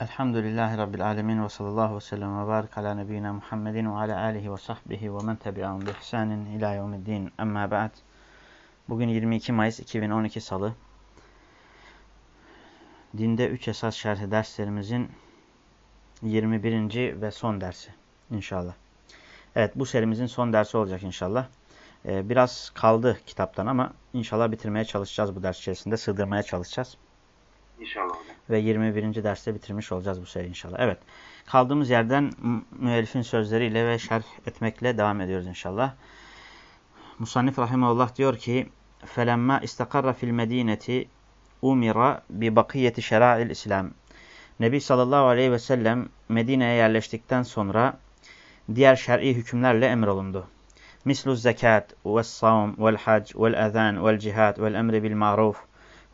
Elhamdülillahi Rabbil alemin ve sallallahu ve sellem ve barik ala nebiyyina Muhammedin ve ala alihi ve sahbihi ve men tebi'ahum bi ihsanin ila yevmiddin. Amma ba'd. Bugün 22 Mayıs 2012 Salı. Dinde 3 esas şerhi derslerimizin 21. ve son dersi inşallah. Evet bu serimizin son dersi olacak inşallah. Ee, biraz kaldı kitaptan ama inşallah bitirmeye çalışacağız bu ders içerisinde. Sığdırmaya çalışacağız. İnşallah. Ve 21. derste bitirmiş olacağız bu seri inşallah. Evet. Kaldığımız yerden müellifin sözleriyle ve şerh etmekle devam ediyoruz inşallah. Musannif Rahimahullah diyor ki فَلَمَّا اِسْتَقَرَّ فِي الْمَد۪ينَةِ umira bi bakiyeti şera'il İslam. Nebi sallallahu aleyhi ve sellem Medine'ye yerleştikten sonra diğer şer'i hükümlerle emrolundu. Mislu zekat ve savm vel hac vel ezan vel cihad vel emri bil maruf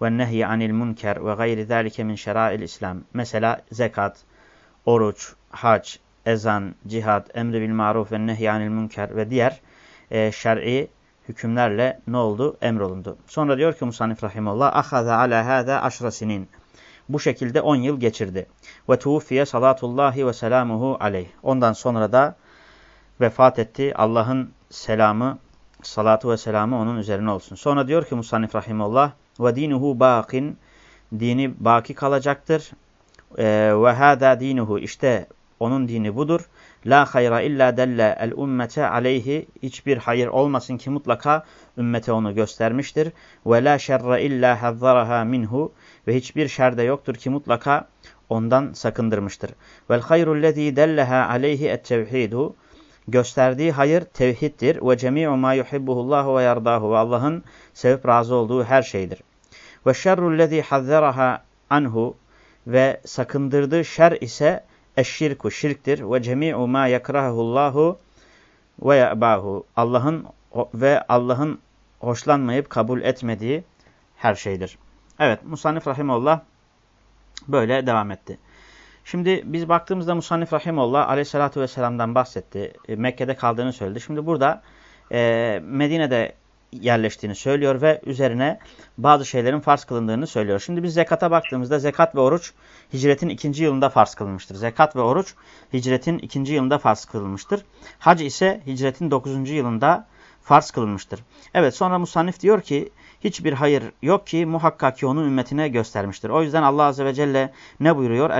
ve nehy anil munker ve gayri zalike min şera'il İslam. Mesela zekat, oruç, hac, ezan, cihad, emri bil maruf ve nehy anil munker ve diğer e, şer'i hükümlerle ne oldu? Emrolundu. Sonra diyor ki Musannif Rahimullah ahaza ala hâzâ aşra sinin. Bu şekilde 10 yıl geçirdi. Ve tuğfiye salatullahi ve selamuhu aleyh. Ondan sonra da vefat etti. Allah'ın selamı, salatu ve selamı onun üzerine olsun. Sonra diyor ki Musannif Rahimullah ve dinuhu baqin. Dini baki kalacaktır. Ee, ve hâdâ dinuhu. işte onun dini budur. La hayra illa delle el ümmete aleyhi. Hiçbir hayır olmasın ki mutlaka ümmete onu göstermiştir. Ve la şerre illa hazzaraha minhu. Ve hiçbir şer de yoktur ki mutlaka ondan sakındırmıştır. Vel hayrul lezî delleha aleyhi et tevhidu. Gösterdiği hayır tevhiddir. Ve cemi'u ma yuhibbuhullahu ve yardahu. Ve Allah'ın sevip razı olduğu her şeydir. Ve şerrul lezî hazzaraha anhu. Ve sakındırdığı şer ise eşşirku şirktir ve cemi'u ma yakrahullahu ve ya'bahu. Allah'ın ve Allah'ın hoşlanmayıp kabul etmediği her şeydir. Evet, Musannif Rahimullah böyle devam etti. Şimdi biz baktığımızda Musannif Rahimullah aleyhissalatü vesselam'dan bahsetti. E, Mekke'de kaldığını söyledi. Şimdi burada e, Medine'de yerleştiğini söylüyor ve üzerine bazı şeylerin farz kılındığını söylüyor. Şimdi biz zekata baktığımızda zekat ve oruç hicretin ikinci yılında farz kılınmıştır. Zekat ve oruç hicretin ikinci yılında farz kılınmıştır. Hac ise hicretin dokuzuncu yılında farz kılınmıştır. Evet sonra Musannif diyor ki hiçbir hayır yok ki muhakkak ki onun ümmetine göstermiştir. O yüzden Allah Azze ve Celle ne buyuruyor?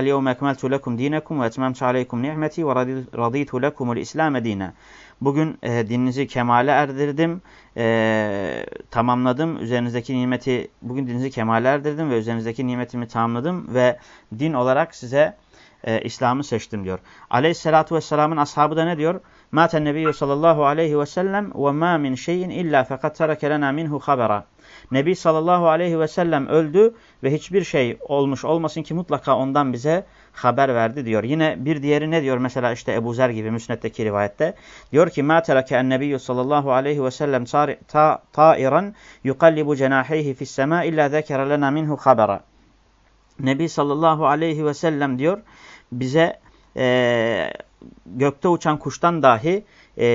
Lekum dinekum ve etmemtu aleykum ni'meti ve raditu lekumul islame dine. Bugün e, dininizi kemale erdirdim, e, tamamladım. Üzerinizdeki nimeti, bugün dininizi kemale erdirdim ve üzerinizdeki nimetimi tamamladım ve din olarak size e, İslam'ı seçtim diyor. Aleyhissalatu vesselamın ashabı da ne diyor? Maten nebiyyü sallallahu aleyhi ve sellem ve ma min şeyin illa fakat tereke lena minhu habera. Nebi sallallahu aleyhi ve sellem öldü ve hiçbir şey olmuş olmasın ki mutlaka ondan bize haber verdi diyor. Yine bir diğeri ne diyor? Mesela işte Ebu Zer gibi müsnetteki rivayette. Diyor ki مَا تَرَكَ النَّبِيُّ sallallahu aleyhi ve sellem طَائِرًا يُقَلِّبُ جَنَاحَيْهِ فِي السَّمَاءِ اِلَّا ذَكَرَ لَنَا مِنْهُ خَبَرًا Nebi sallallahu aleyhi ve sellem diyor bize e, gökte uçan kuştan dahi e,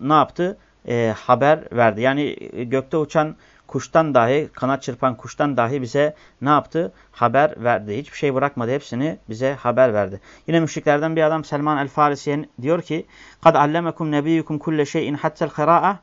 ne yaptı? E, haber verdi. Yani gökte uçan kuştan dahi, kanat çırpan kuştan dahi bize ne yaptı? Haber verdi. Hiçbir şey bırakmadı. Hepsini bize haber verdi. Yine müşriklerden bir adam Selman el-Farisiye diyor ki قَدْ عَلَّمَكُمْ نَبِيُّكُمْ كُلَّ شَيْءٍ حَتَّ الْخَرَاءَ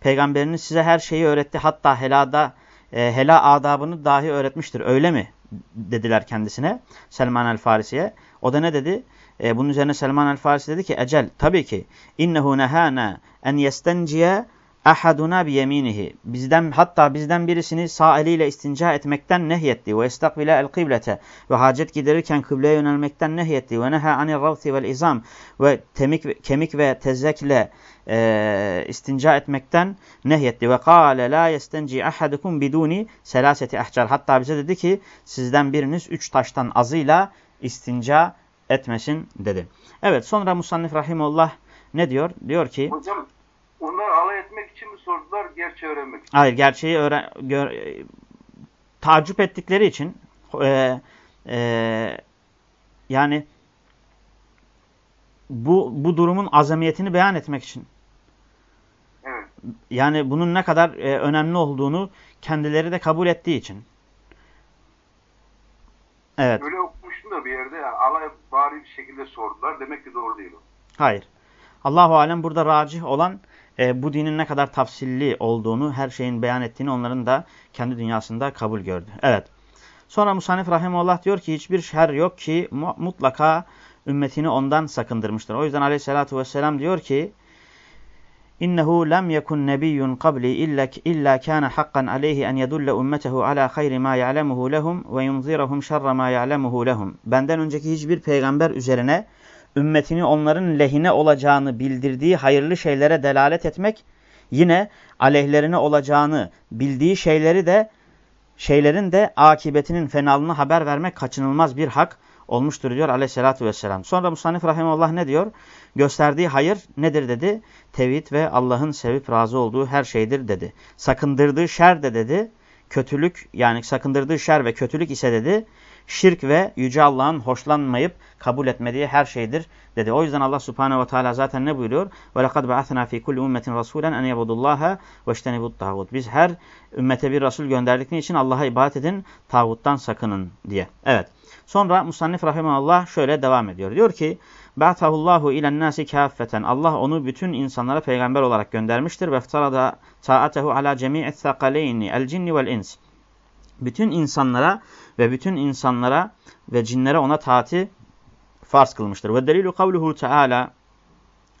Peygamberiniz size her şeyi öğretti. Hatta helada, e, hela adabını dahi öğretmiştir. Öyle mi? Dediler kendisine Selman el-Farisiye. O da ne dedi? E, bunun üzerine Selman el-Farisi dedi ki ecel tabii ki innehu nehana en yestenciye ahaduna bi yeminihi. Bizden hatta bizden birisini sağ eliyle istinca etmekten nehyetti ve istakbile el kıblete ve hacet giderirken kıbleye yönelmekten nehyetti ve neha anir ravti vel izam ve temik, kemik ve tezekle e, istinca etmekten nehyetti ve kâle la yestenci ahadukum biduni selaseti ahcar. Hatta bize dedi ki sizden biriniz üç taştan azıyla istinca etmesin dedi. Evet sonra Musannif Rahimullah ne diyor? Diyor ki Hocam onlar alay etmek için mi sordular, gerçeği öğrenmek için? Hayır, gerçeği öğren gör, tacip ettikleri için e, e, yani bu bu durumun azamiyetini beyan etmek için. Evet. Yani bunun ne kadar e, önemli olduğunu kendileri de kabul ettiği için. Evet. Öyle okumuştum da bir yerde alay bari bir şekilde sordular. Demek ki doğru değil o. Hayır. Allahu alem burada racih olan e, bu dinin ne kadar tafsilli olduğunu, her şeyin beyan ettiğini onların da kendi dünyasında kabul gördü. Evet. Sonra Musanif Rahimullah diyor ki hiçbir şer yok ki mutlaka ümmetini ondan sakındırmıştır. O yüzden aleyhissalatü vesselam diyor ki İnnehu lem yekun nebiyyun qabli illa illa kana hakkan aleyhi en yedulle ummetehu ala hayri ma ya'lemuhu lehum ve yunzirahum şerre ma ya'lemuhu lehum. Benden önceki hiçbir peygamber üzerine ümmetini onların lehine olacağını bildirdiği hayırlı şeylere delalet etmek, yine aleyhlerine olacağını bildiği şeyleri de şeylerin de akibetinin fenalını haber vermek kaçınılmaz bir hak olmuştur diyor aleyhissalatü vesselam. Sonra Musanif Rahimullah ne diyor? Gösterdiği hayır nedir dedi? Tevhid ve Allah'ın sevip razı olduğu her şeydir dedi. Sakındırdığı şer de dedi. Kötülük yani sakındırdığı şer ve kötülük ise dedi şirk ve Yüce Allah'ın hoşlanmayıp kabul etmediği her şeydir dedi. O yüzden Allah Subhanahu ve Teala zaten ne buyuruyor? وَلَقَدْ بَعَثْنَا ف۪ي كُلِّ اُمَّةٍ رَسُولًا اَنْ يَبُدُ اللّٰهَ وَاجْتَنِبُ الطَّاغُوتِ Biz her ümmete bir Resul gönderdikleri için Allah'a ibadet edin, tağuttan sakının diye. Evet. Sonra Musannif Rahimahullah şöyle devam ediyor. Diyor ki, بَعْتَهُ اللّٰهُ اِلَى النَّاسِ كَافَّةً Allah onu bütün insanlara peygamber olarak göndermiştir. وَاَفْتَرَدَ تَاءَتَهُ عَلَى جَمِيعِ الثَّقَلَيْنِ الْجِنِّ وَالْاِنْسِ Bütün insanlara ve bütün insanlara ve cinlere ona taati farz kılmıştır. Ve delilu kavluhu Teala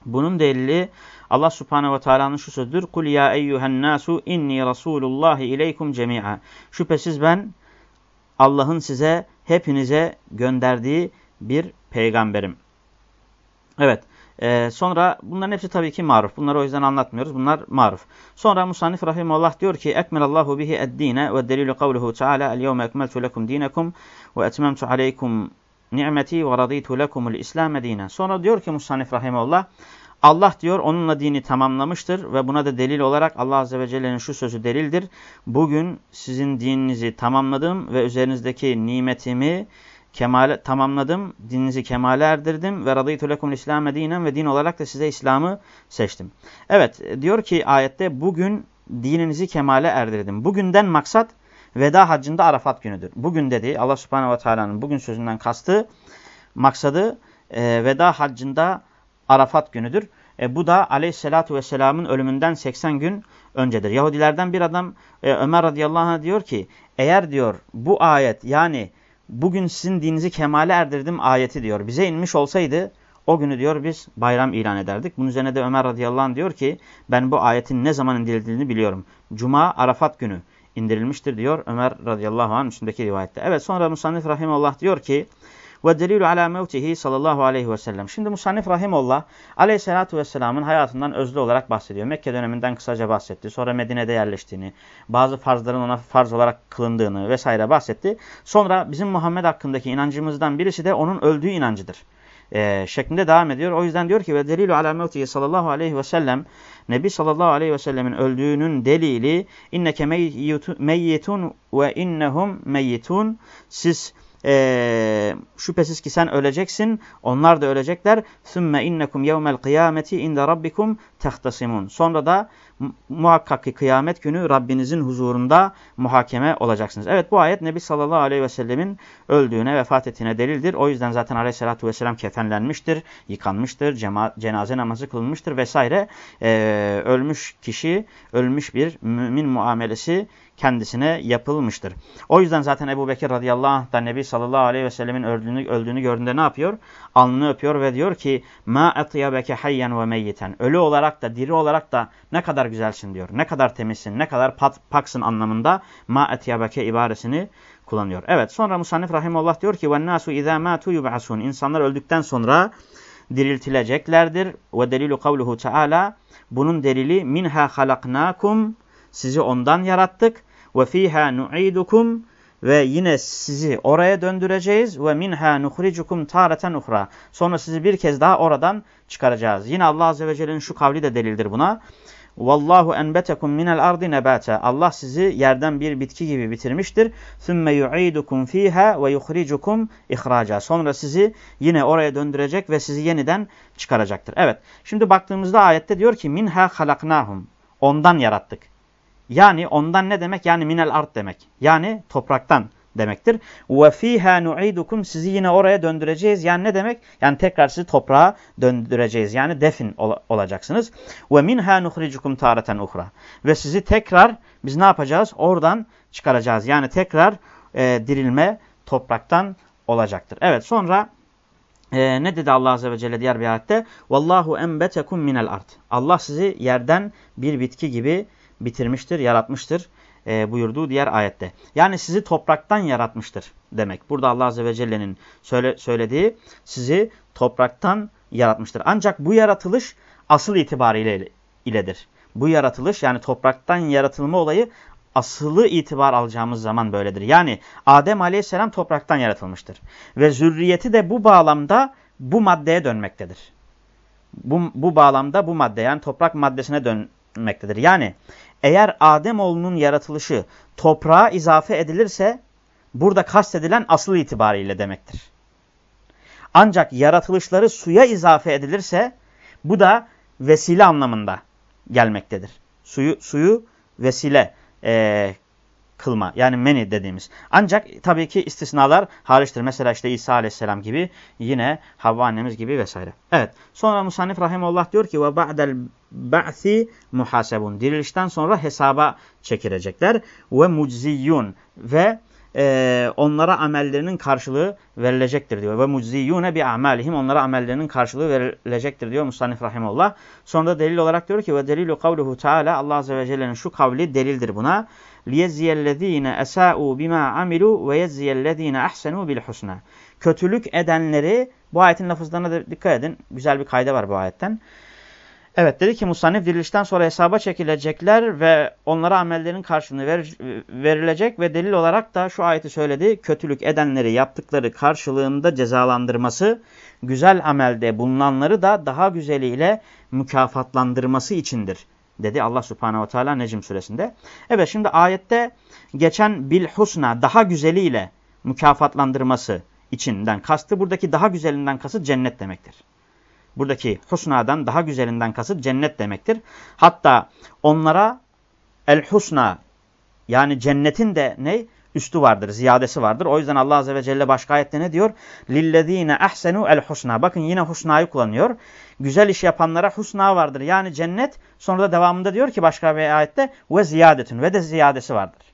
bunun delili Allah Subhanahu ve Taala'nın şu sözüdür. Kul ya eyyuhen nasu inni rasulullah ileykum cemi'a. Şüphesiz ben Allah'ın size hepinize gönderdiği bir peygamberim. Evet. Ee, sonra bunların hepsi tabii ki maruf. Bunları o yüzden anlatmıyoruz. Bunlar maruf. Sonra Musannif Rahimullah diyor ki Ekmelallahu bihi eddine ve delilu kavluhu Teala el yevme ekmeltu lekum dinekum ve etmemtu aleykum ni'meti ve raditu lekumul İslam dinen. Sonra diyor ki Musannif Rahimullah Allah diyor onunla dini tamamlamıştır ve buna da delil olarak Allah Azze ve Celle'nin şu sözü delildir. Bugün sizin dininizi tamamladım ve üzerinizdeki nimetimi kemale, tamamladım, dininizi kemale erdirdim ve radıytu lekum İslam'e dinen ve din olarak da size İslam'ı seçtim. Evet diyor ki ayette bugün dininizi kemale erdirdim. Bugünden maksat veda haccında Arafat günüdür. Bugün dedi Allah subhanehu ve teala'nın bugün sözünden kastı maksadı e, veda haccında Arafat günüdür. E, bu da aleyhissalatu vesselamın ölümünden 80 gün öncedir. Yahudilerden bir adam e, Ömer radıyallahu anh diyor ki eğer diyor bu ayet yani bugün sizin dininizi kemale erdirdim ayeti diyor. Bize inmiş olsaydı o günü diyor biz bayram ilan ederdik. Bunun üzerine de Ömer radıyallahu anh diyor ki ben bu ayetin ne zaman indirildiğini biliyorum. Cuma Arafat günü indirilmiştir diyor Ömer radıyallahu anh üstündeki rivayette. Evet sonra Musannif Rahimullah diyor ki ve delilu ala mevtihi sallallahu aleyhi ve sellem. Şimdi Musannif Rahimullah aleyhissalatu vesselamın hayatından özlü olarak bahsediyor. Mekke döneminden kısaca bahsetti. Sonra Medine'de yerleştiğini, bazı farzların ona farz olarak kılındığını vesaire bahsetti. Sonra bizim Muhammed hakkındaki inancımızdan birisi de onun öldüğü inancıdır e, şeklinde devam ediyor. O yüzden diyor ki ve delilu ala mevtihi sallallahu aleyhi ve sellem Nebi sallallahu aleyhi ve sellemin öldüğünün delili inneke meyyitun ve innehum meyyitun siz e, şüphesiz ki sen öleceksin, onlar da ölecekler. ثُمَّ innekum yevmel kıyameti inde rabbikum tehtasimun. Sonra da muhakkak ki kıyamet günü Rabbinizin huzurunda muhakeme olacaksınız. Evet bu ayet Nebi sallallahu aleyhi ve sellemin öldüğüne, vefat ettiğine delildir. O yüzden zaten aleyhissalatü vesselam kefenlenmiştir, yıkanmıştır, cenaze namazı kılınmıştır vesaire. Ee, ölmüş kişi, ölmüş bir mümin muamelesi kendisine yapılmıştır. O yüzden zaten Ebu Bekir radıyallahu anh da Nebi sallallahu aleyhi ve sellemin öldüğünü, öldüğünü gördüğünde ne yapıyor? Alnını öpüyor ve diyor ki ma etiyabeke hayyen ve meyyiten. Ölü olarak da diri olarak da ne kadar güzelsin diyor. Ne kadar temizsin, ne kadar pat, paksın anlamında ma etiyabeke ibaresini kullanıyor. Evet sonra Musannif Rahimullah diyor ki nasu izâ mâtu yub'asun. İnsanlar öldükten sonra diriltileceklerdir. Ve delilu kavluhu teala bunun delili minha halaknakum sizi ondan yarattık ve fiha nu'idukum ve yine sizi oraya döndüreceğiz ve minha nuhricukum tareten uhra. Sonra sizi bir kez daha oradan çıkaracağız. Yine Allah azze ve celle'nin şu kavli de delildir buna. Vallahu enbetekum minel ardi nebate. Allah sizi yerden bir bitki gibi bitirmiştir. Sümme yu'idukum fiha ve yuhricukum ihraca. Sonra sizi yine oraya döndürecek ve sizi yeniden çıkaracaktır. Evet. Şimdi baktığımızda ayette diyor ki minha halaknahum. Ondan yarattık. Yani ondan ne demek? Yani minel art demek. Yani topraktan. demektir. Ve fiha nu'idukum sizi yine oraya döndüreceğiz. Yani ne demek? Yani tekrar sizi toprağa döndüreceğiz. Yani defin ol olacaksınız. Ve minha nukhrijukum taratan uhra. Ve sizi tekrar biz ne yapacağız? Oradan çıkaracağız. Yani tekrar e, dirilme topraktan olacaktır. Evet sonra e, ne dedi Allah Azze ve Celle diğer bir ayette? Vallahu enbetekum minel ard. Allah sizi yerden bir bitki gibi bitirmiştir, yaratmıştır e, buyurduğu diğer ayette. Yani sizi topraktan yaratmıştır demek. Burada Allah Azze ve Celle'nin söyle, söylediği sizi topraktan yaratmıştır. Ancak bu yaratılış asıl itibariyle iledir. Bu yaratılış yani topraktan yaratılma olayı asılı itibar alacağımız zaman böyledir. Yani Adem aleyhisselam topraktan yaratılmıştır. Ve zürriyeti de bu bağlamda bu maddeye dönmektedir. Bu, bu bağlamda bu madde yani toprak maddesine dönmektedir. Yani eğer Adem oğlunun yaratılışı toprağa izafe edilirse burada kastedilen asıl itibariyle demektir. Ancak yaratılışları suya izafe edilirse bu da vesile anlamında gelmektedir. Suyu, suyu vesile e, kılma yani meni dediğimiz. Ancak tabii ki istisnalar hariçtir. Mesela işte İsa aleyhisselam gibi yine Havva annemiz gibi vesaire. Evet sonra Musannif Rahimullah diyor ki ve ba'del ba'thi muhasebun. Dirilişten sonra hesaba çekilecekler. Ve mucziyun ve e, onlara amellerinin karşılığı verilecektir diyor. Ve mucziyune bi amalihim onlara amellerinin karşılığı verilecektir diyor Musannif Rahimullah. Sonra delil olarak diyor ki ve delilu kavluhu Teala Allah Azze ve Celle'nin şu kavli delildir buna. Liyeziyellezine esa'u bima amilu ve yezziyellezine ahsenu bil husna. Kötülük edenleri bu ayetin lafızlarına da dikkat edin. Güzel bir kayda var bu ayetten. Evet dedi ki Musannif dirilişten sonra hesaba çekilecekler ve onlara amellerin karşılığını ver, verilecek ve delil olarak da şu ayeti söyledi. Kötülük edenleri yaptıkları karşılığında cezalandırması, güzel amelde bulunanları da daha güzeliyle mükafatlandırması içindir dedi Allah subhanehu ve teala Necim suresinde. Evet şimdi ayette geçen bil husna daha güzeliyle mükafatlandırması içinden kastı buradaki daha güzelinden kasıt cennet demektir. Buradaki husnadan daha güzelinden kasıt cennet demektir. Hatta onlara el husna yani cennetin de ne? Üstü vardır, ziyadesi vardır. O yüzden Allah Azze ve Celle başka ayette ne diyor? Ahsenu el husna. Bakın yine husnayı kullanıyor. Güzel iş yapanlara husna vardır. Yani cennet. Sonra da devamında diyor ki başka bir ayette ve ziyadetün ve de ziyadesi vardır.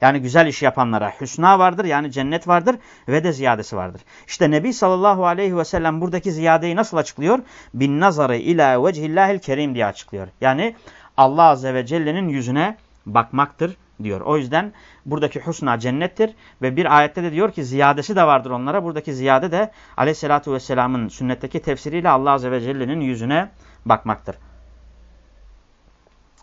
Yani güzel iş yapanlara hüsna vardır yani cennet vardır ve de ziyadesi vardır. İşte Nebi sallallahu aleyhi ve sellem buradaki ziyadeyi nasıl açıklıyor? Bin nazarı ila vecihillahil kerim diye açıklıyor. Yani Allah azze ve celle'nin yüzüne bakmaktır diyor. O yüzden buradaki husna cennettir ve bir ayette de diyor ki ziyadesi de vardır onlara. Buradaki ziyade de aleyhissalatu vesselamın sünnetteki tefsiriyle Allah azze ve celle'nin yüzüne bakmaktır.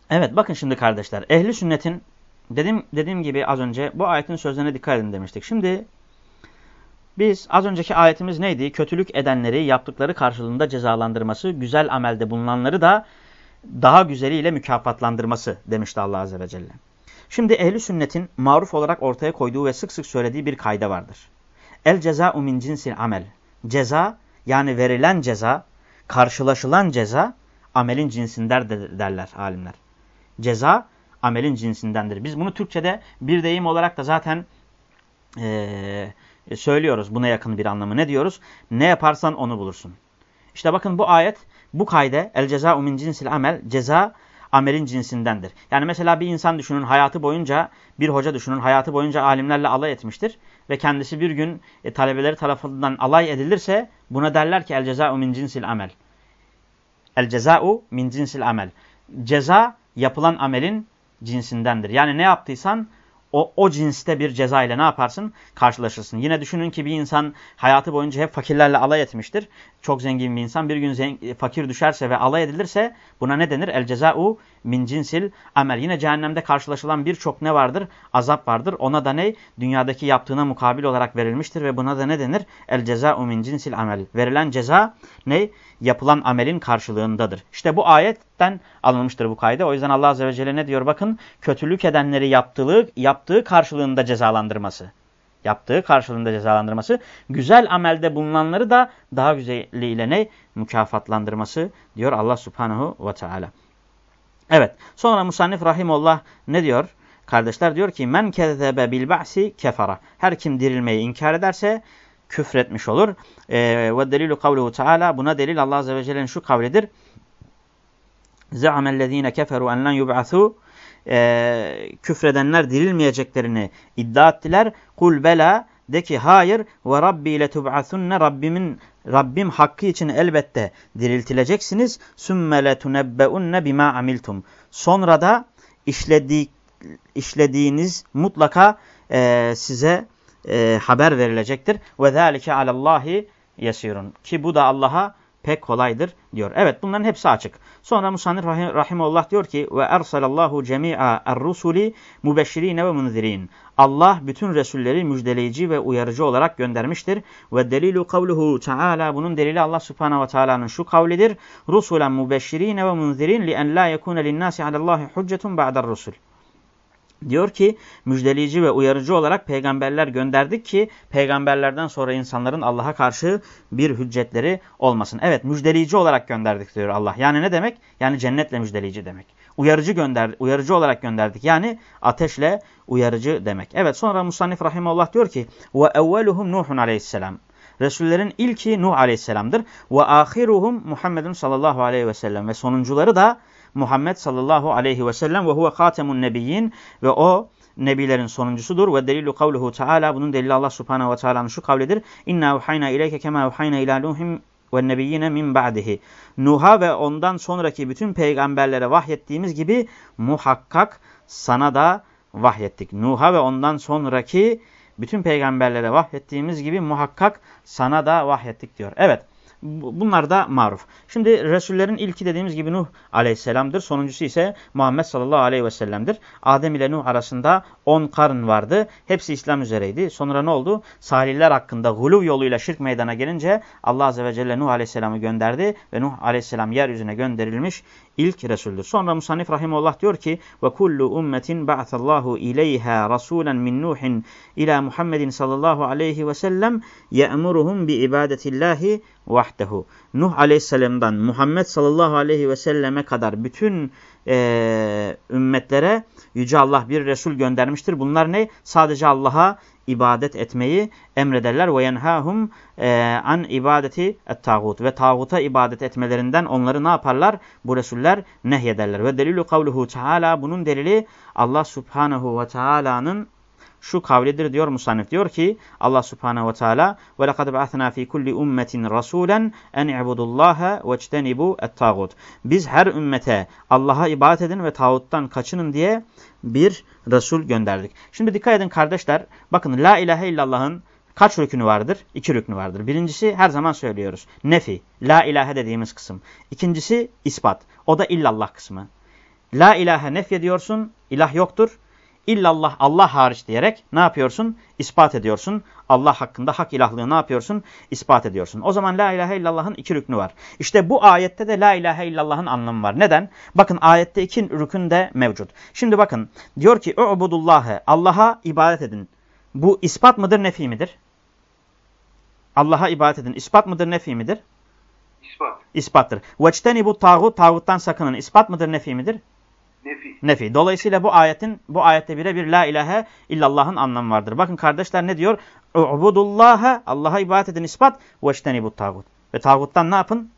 Evet bakın şimdi kardeşler ehli sünnetin Dedim, dediğim gibi az önce bu ayetin sözlerine dikkat edin demiştik. Şimdi biz az önceki ayetimiz neydi? Kötülük edenleri yaptıkları karşılığında cezalandırması, güzel amelde bulunanları da daha güzeliyle mükafatlandırması demişti Allah Azze ve Celle. Şimdi ehli sünnetin maruf olarak ortaya koyduğu ve sık sık söylediği bir kayda vardır. El ceza'u min cinsil amel. Ceza yani verilen ceza, karşılaşılan ceza amelin cinsinden derler alimler. Ceza amelin cinsindendir. Biz bunu Türkçe'de bir deyim olarak da zaten ee, söylüyoruz buna yakın bir anlamı. Ne diyoruz? Ne yaparsan onu bulursun. İşte bakın bu ayet bu kayde el ceza min cinsil amel ceza amelin cinsindendir. Yani mesela bir insan düşünün hayatı boyunca bir hoca düşünün hayatı boyunca alimlerle alay etmiştir ve kendisi bir gün e, talebeleri tarafından alay edilirse buna derler ki el ceza min cinsil amel. El ceza'u min cinsil amel. Ceza yapılan amelin cinsindendir. Yani ne yaptıysan o, o cinste bir ceza ile ne yaparsın? Karşılaşırsın. Yine düşünün ki bir insan hayatı boyunca hep fakirlerle alay etmiştir. Çok zengin bir insan bir gün fakir düşerse ve alay edilirse buna ne denir? El ceza'u min cinsil amel. Yine cehennemde karşılaşılan birçok ne vardır? Azap vardır. Ona da ne? Dünyadaki yaptığına mukabil olarak verilmiştir ve buna da ne denir? El ceza'u min cinsil amel. Verilen ceza ne? Yapılan amelin karşılığındadır. İşte bu ayetten alınmıştır bu kayda. O yüzden Allah Azze ve Celle ne diyor? Bakın kötülük edenleri yaptığı, yaptığı karşılığında cezalandırması yaptığı karşılığında cezalandırması, güzel amelde bulunanları da daha güzeliyle ne? Mükafatlandırması diyor Allah subhanahu ve teala. Evet. Sonra Musannif Rahimullah ne diyor? kardeşler diyor ki men kezebe bil ba'si kefara. Her kim dirilmeyi inkar ederse küfretmiş olur. Ve delilu kavluhu taala buna delil Allah azze ve celle'nin şu kavlidir. Za'amellezine keferu en lan yub'asu e, küfredenler dirilmeyeceklerini iddia ettiler. Kul bela de ki hayır ve rabbi ile tub'asunne Rabbimin Rabbim hakkı için elbette diriltileceksiniz. Sümme letunebbeunne bima amiltum. Sonra da işledi, işlediğiniz mutlaka e, size e, haber verilecektir. Ve zâlike alallahi yesirun. Ki bu da Allah'a pek kolaydır diyor. Evet bunların hepsi açık. Sonra Musannif Rahim, Rahimullah diyor ki ve ersalallahu cemi'a er-rusuli mubeşşirine ve munzirin. Allah bütün resulleri müjdeleyici ve uyarıcı olarak göndermiştir. Ve delilu kavluhu taala bunun delili Allah subhanahu ve taala'nın şu kavlidir. Rusulen mubeşşirine ve munzirin li en la yekune linnâsi alallahi hüccetun ba'dar rusul. Diyor ki müjdeleyici ve uyarıcı olarak peygamberler gönderdik ki peygamberlerden sonra insanların Allah'a karşı bir hüccetleri olmasın. Evet müjdeleyici olarak gönderdik diyor Allah. Yani ne demek? Yani cennetle müjdeleyici demek. Uyarıcı gönder, uyarıcı olarak gönderdik. Yani ateşle uyarıcı demek. Evet sonra Musannif Rahimullah diyor ki ve evveluhum Nuhun aleyhisselam. Resullerin ilki Nuh aleyhisselamdır. Ve ahiruhum Muhammedun sallallahu aleyhi ve sellem. Ve sonuncuları da Muhammed sallallahu aleyhi ve sellem ve huve hatemun nebiyyin ve o nebilerin sonuncusudur ve delilu kavluhu taala bunun delili Allah subhanahu ve taala'nın şu kavlidir. İnna uhayna ileyke kema uhayna ila nuhim ve nebiyyine min ba'dihi. Nuh'a ve ondan sonraki bütün peygamberlere vahyettiğimiz gibi muhakkak sana da vahyettik. Nuh'a ve ondan sonraki bütün peygamberlere vahyettiğimiz gibi muhakkak sana da vahyettik diyor. Evet. Bunlar da maruf. Şimdi Resullerin ilki dediğimiz gibi Nuh aleyhisselamdır. Sonuncusu ise Muhammed sallallahu aleyhi ve sellem'dir. Adem ile Nuh arasında 10 karın vardı. Hepsi İslam üzereydi. Sonra ne oldu? Salihler hakkında guluv yoluyla şirk meydana gelince Allah azze ve celle Nuh aleyhisselamı gönderdi ve Nuh aleyhisselam yeryüzüne gönderilmiş ilk Resul'dür. Sonra Musannif Rahimullah diyor ki ve kullu ummetin ba'athallahu ileyha rasulen min Nuhin ila Muhammedin sallallahu aleyhi ve sellem ye'muruhum bi ibadetillahi vahdehu. Nuh aleyhisselamdan Muhammed sallallahu aleyhi ve selleme kadar bütün e, ümmetlere Yüce Allah bir Resul göndermiştir. Bunlar ne? Sadece Allah'a ibadet etmeyi emrederler. Ve yenhahum e, an ibadeti et-tağut. Ve tağuta ibadet etmelerinden onları ne yaparlar? Bu Resuller nehyederler. Ve delilu kavluhu teala bunun delili Allah subhanahu ve teala'nın şu kavlidir diyor Musannif. Diyor ki Allah subhanehu ve teala وَلَقَدْ بَعَثْنَا ف۪ي كُلِّ اُمَّةٍ رَسُولًا اَنْ اِعْبُدُ اللّٰهَ وَاجْتَنِبُوا التَّاغُوتِ Biz her ümmete Allah'a ibadet edin ve tağuttan kaçının diye bir Resul gönderdik. Şimdi dikkat edin kardeşler. Bakın La ilahe illallah'ın kaç rükünü vardır? İki rükünü vardır. Birincisi her zaman söylüyoruz. Nefi. La ilahe dediğimiz kısım. İkincisi ispat. O da illallah kısmı. La ilahe nef ediyorsun. İlah yoktur. İllallah Allah hariç diyerek ne yapıyorsun? İspat ediyorsun. Allah hakkında hak ilahlığı ne yapıyorsun? İspat ediyorsun. O zaman la ilahe illallah'ın iki rüknü var. İşte bu ayette de la ilahe illallah'ın anlamı var. Neden? Bakın ayette iki rükün de mevcut. Şimdi bakın diyor ki u'budullahı Allah'a ibadet edin. Bu ispat mıdır nefi midir? Allah'a ibadet edin. İspat mıdır nefi midir? İspat. İspattır. Veçteni bu tağut, tağuttan sakının. İspat mıdır nefi midir? Nefi. Nefi. Dolayısıyla bu ayetin bu ayette birebir la ilahe illallah'ın anlamı vardır. Bakın kardeşler ne diyor? Ubudullaha Allah'a ibadet edin ispat ve bu tağut. Ve tağuttan ne yapın?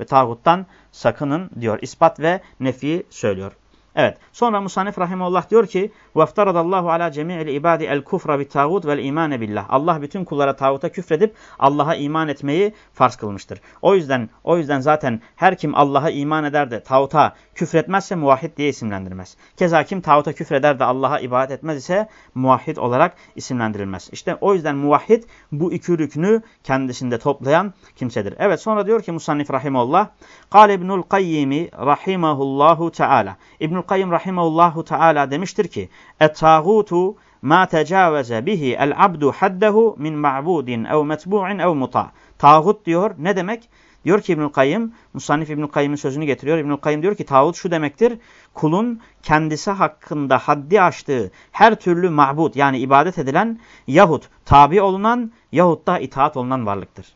Ve tağuttan sakının diyor. İspat ve nefi söylüyor. Evet. Sonra Musanif Rahimullah diyor ki وَافْتَرَدَ اللّٰهُ عَلَى جَمِيعِ الْاِبَادِ الْكُفْرَ بِالْتَاغُوتِ وَالْاِيمَانَ billah. Allah bütün kullara tağuta küfredip Allah'a iman etmeyi farz kılmıştır. O yüzden o yüzden zaten her kim Allah'a iman eder de tağuta küfretmezse muvahhid diye isimlendirmez. Keza kim tağuta küfreder de Allah'a ibadet etmez ise muvahhid olarak isimlendirilmez. İşte o yüzden muvahhid bu iki rüknü kendisinde toplayan kimsedir. Evet sonra diyor ki Musannif Rahimullah قال İbnül Kayyimi rahimahullahu teala. İbnül Kayyim rahimahullahu teala demiştir ki Et-tağutu ma tecaveze bihi el-abdu haddehu min ma'budin ev metbu'in ev muta. Tağut diyor ne demek? Diyor ki İbnül Kayyım, Musannif İbnül Kayyım'ın sözünü getiriyor. İbnül Kayyım diyor ki tağut şu demektir. Kulun kendisi hakkında haddi aştığı her türlü ma'bud yani ibadet edilen yahut tabi olunan yahut da itaat olunan varlıktır.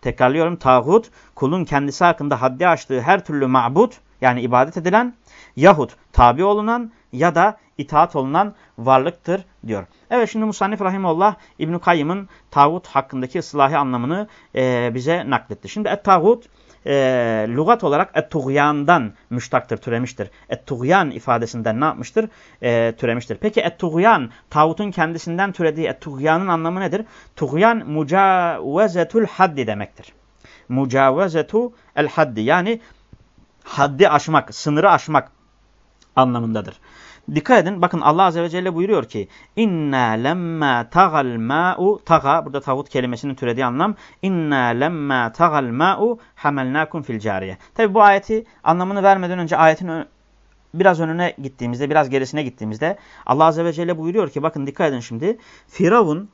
Tekrarlıyorum tağut kulun kendisi hakkında haddi aştığı her türlü ma'bud yani ibadet edilen yahut tabi olunan ya da itaat olunan varlıktır diyor. Evet şimdi Musannif Rahimullah İbn-i Kayyım'ın tağut hakkındaki ıslahi anlamını e, bize nakletti. Şimdi et-tağut e, lügat olarak et-tuğyandan müştaktır, türemiştir. Et-tuğyan ifadesinden ne yapmıştır? E, türemiştir. Peki et-tuğyan, tağutun kendisinden türediği et-tuğyanın anlamı nedir? Tuğyan mucavezetul haddi demektir. Mucavezetu el haddi yani haddi aşmak, sınırı aşmak anlamındadır. Dikkat edin bakın Allah Azze ve Celle buyuruyor ki inna lemma tagal ma'u taga burada tavut kelimesinin türediği anlam inna lemma tagal ma'u hamelnakum fil cariye. Tabi bu ayeti anlamını vermeden önce ayetin biraz önüne gittiğimizde biraz gerisine gittiğimizde Allah Azze ve Celle buyuruyor ki bakın dikkat edin şimdi Firavun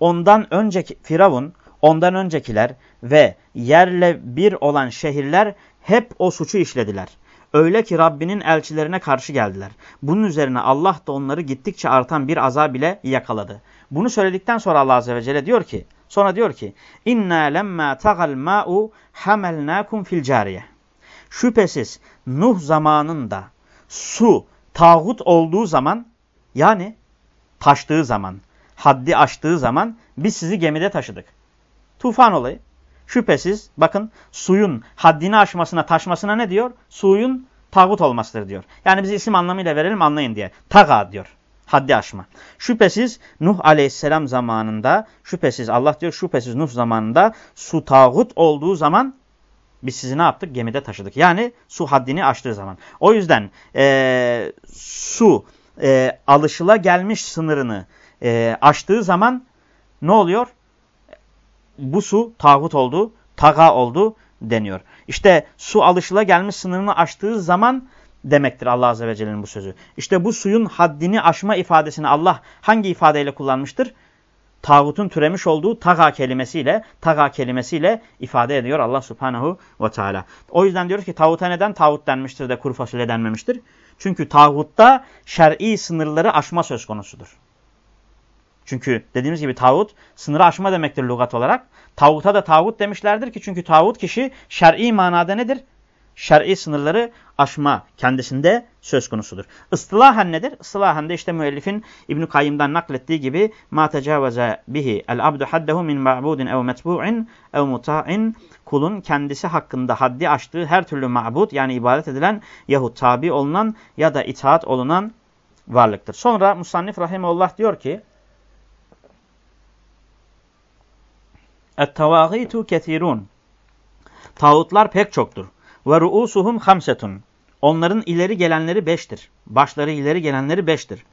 ondan önceki Firavun ondan öncekiler ve yerle bir olan şehirler hep o suçu işlediler. Öyle ki Rabbinin elçilerine karşı geldiler. Bunun üzerine Allah da onları gittikçe artan bir azab ile yakaladı. Bunu söyledikten sonra Allah Azze ve Celle diyor ki, sonra diyor ki, İnna lemma tagal ma'u hamelnakum fil cariye. Şüphesiz Nuh zamanında su tağut olduğu zaman, yani taştığı zaman, haddi aştığı zaman biz sizi gemide taşıdık. Tufan olayı. Şüphesiz bakın suyun haddini aşmasına taşmasına ne diyor? Suyun tağut olmasıdır diyor. Yani biz isim anlamıyla verelim anlayın diye. Taga diyor. Haddi aşma. Şüphesiz Nuh aleyhisselam zamanında şüphesiz Allah diyor şüphesiz Nuh zamanında su tağut olduğu zaman biz sizi ne yaptık? Gemide taşıdık. Yani su haddini aştığı zaman. O yüzden e, su e, alışıla gelmiş sınırını e, aştığı zaman ne oluyor? Bu su tağut oldu, taga oldu deniyor. İşte su alışıla gelmiş sınırını aştığı zaman demektir Allah Azze ve Celle'nin bu sözü. İşte bu suyun haddini aşma ifadesini Allah hangi ifadeyle kullanmıştır? Tağutun türemiş olduğu taga kelimesiyle, taga kelimesiyle ifade ediyor Allah Subhanahu ve Teala. O yüzden diyoruz ki tağuta neden tağut denmiştir de kuru fasulye denmemiştir? Çünkü tağutta şer'i sınırları aşma söz konusudur. Çünkü dediğimiz gibi tağut sınırı aşma demektir lügat olarak. Tağuta da tağut demişlerdir ki çünkü tağut kişi şer'i manada nedir? Şer'i sınırları aşma kendisinde söz konusudur. Istilahen nedir? Istilahen de işte müellifin İbn-i Kayyım'dan naklettiği gibi tecavveze bihi el abdu haddehu min ma'budin ev metbu'in ev muta'in kulun kendisi hakkında haddi aştığı her türlü ma'bud yani ibadet edilen yahut tabi olunan ya da itaat olunan varlıktır. Sonra Musannif Rahimullah diyor ki Et-tavâgîtu kethirun. Tağutlar pek çoktur. Ve ru'usuhum hamsetun. Onların ileri gelenleri beştir. Başları ileri gelenleri beştir.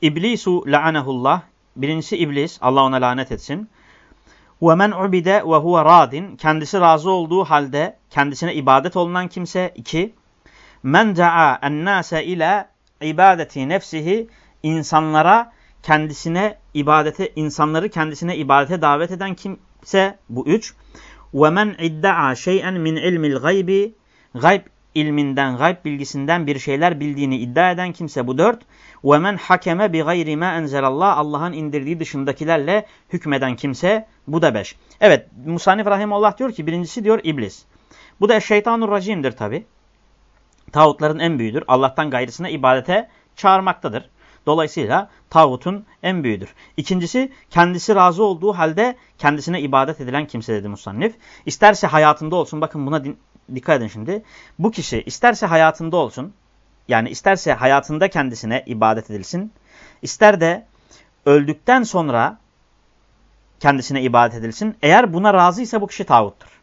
İblisu la'anehullah. Birincisi iblis. Allah ona lanet etsin. Ve men ubide ve huve radin. Kendisi razı olduğu halde kendisine ibadet olunan kimse. iki. Men da'a ennâse ile ibadeti nefsihi. insanlara kendisine ibadete insanları kendisine ibadete davet eden kimse bu üç. Ve men iddaa şey'en min ilmil gaybi gayb ilminden, gayb bilgisinden bir şeyler bildiğini iddia eden kimse bu dört. Ve men hakeme bi gayri ma enzelallah Allah'ın indirdiği dışındakilerle hükmeden kimse bu da beş. Evet Musanif Rahimullah diyor ki birincisi diyor iblis. Bu da şeytanur racimdir tabi. Tağutların en büyüğüdür. Allah'tan gayrısına ibadete çağırmaktadır. Dolayısıyla tağutun en büyüğüdür. İkincisi kendisi razı olduğu halde kendisine ibadet edilen kimse dedi Musannif. İsterse hayatında olsun bakın buna dikkat edin şimdi. Bu kişi isterse hayatında olsun yani isterse hayatında kendisine ibadet edilsin. ister de öldükten sonra kendisine ibadet edilsin. Eğer buna razıysa bu kişi tağuttur.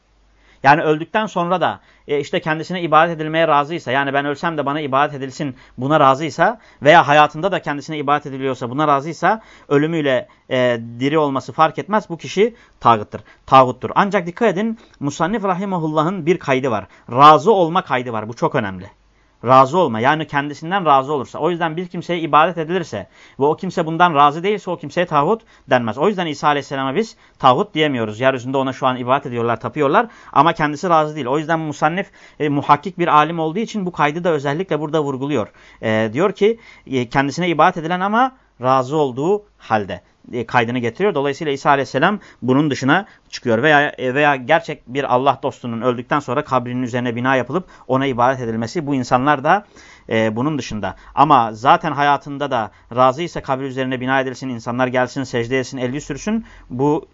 Yani öldükten sonra da e, işte kendisine ibadet edilmeye razıysa yani ben ölsem de bana ibadet edilsin buna razıysa veya hayatında da kendisine ibadet ediliyorsa buna razıysa ölümüyle e, diri olması fark etmez bu kişi tağıttır. Tağuttur. Ancak dikkat edin Musannif Rahimahullah'ın bir kaydı var. Razı olma kaydı var. Bu çok önemli razı olma. Yani kendisinden razı olursa. O yüzden bir kimseye ibadet edilirse ve o kimse bundan razı değilse o kimseye tağut denmez. O yüzden İsa Aleyhisselam'a biz tağut diyemiyoruz. Yeryüzünde ona şu an ibadet ediyorlar, tapıyorlar ama kendisi razı değil. O yüzden musannif e, muhakkik bir alim olduğu için bu kaydı da özellikle burada vurguluyor. E, diyor ki e, kendisine ibadet edilen ama razı olduğu halde. E, kaydını getiriyor. Dolayısıyla İsa Aleyhisselam bunun dışına çıkıyor. Veya e, veya gerçek bir Allah dostunun öldükten sonra kabrinin üzerine bina yapılıp ona ibadet edilmesi bu insanlar da e, bunun dışında. Ama zaten hayatında da razı ise kabir üzerine bina edilsin, insanlar gelsin, secde etsin, el sürsün. Bu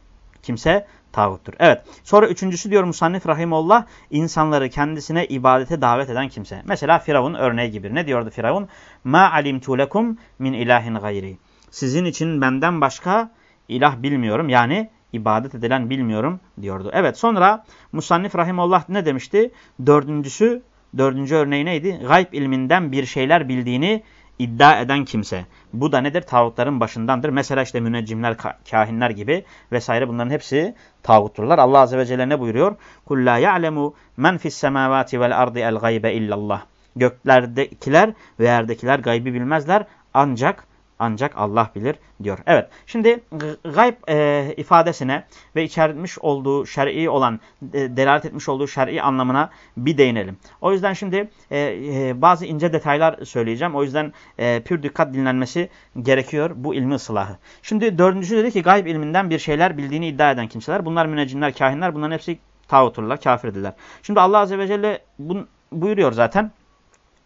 kimse tağuttur. Evet. Sonra üçüncüsü diyor Musannif Rahimullah insanları kendisine ibadete davet eden kimse. Mesela Firavun örneği gibi. Ne diyordu Firavun? Ma alimtu lekum min ilahin gayri. Sizin için benden başka ilah bilmiyorum. Yani ibadet edilen bilmiyorum diyordu. Evet sonra Musannif Rahimullah ne demişti? Dördüncüsü, dördüncü örneği neydi? Gayb ilminden bir şeyler bildiğini iddia eden kimse. Bu da nedir? Tağutların başındandır. Mesela işte müneccimler, kahinler gibi vesaire bunların hepsi tağutturlar. Allah Azze ve Celle ne buyuruyor? قُلْ لَا يَعْلَمُ مَنْ فِي السَّمَاوَاتِ وَالْاَرْضِ الْغَيْبَ اِلَّا اللّٰهِ Göklerdekiler ve yerdekiler gaybi bilmezler. Ancak ancak Allah bilir diyor. Evet şimdi gayb e, ifadesine ve içermiş olduğu şer'i olan e, delalet etmiş olduğu şer'i anlamına bir değinelim. O yüzden şimdi e, e, bazı ince detaylar söyleyeceğim. O yüzden e, pür dikkat dinlenmesi gerekiyor bu ilmi ıslahı. Şimdi dördüncüsü dedi ki gayb ilminden bir şeyler bildiğini iddia eden kimseler. Bunlar müneccimler, kahinler bunların hepsi tağuturlar, kafirdiler. Şimdi Allah Azze ve Celle bun, buyuruyor zaten.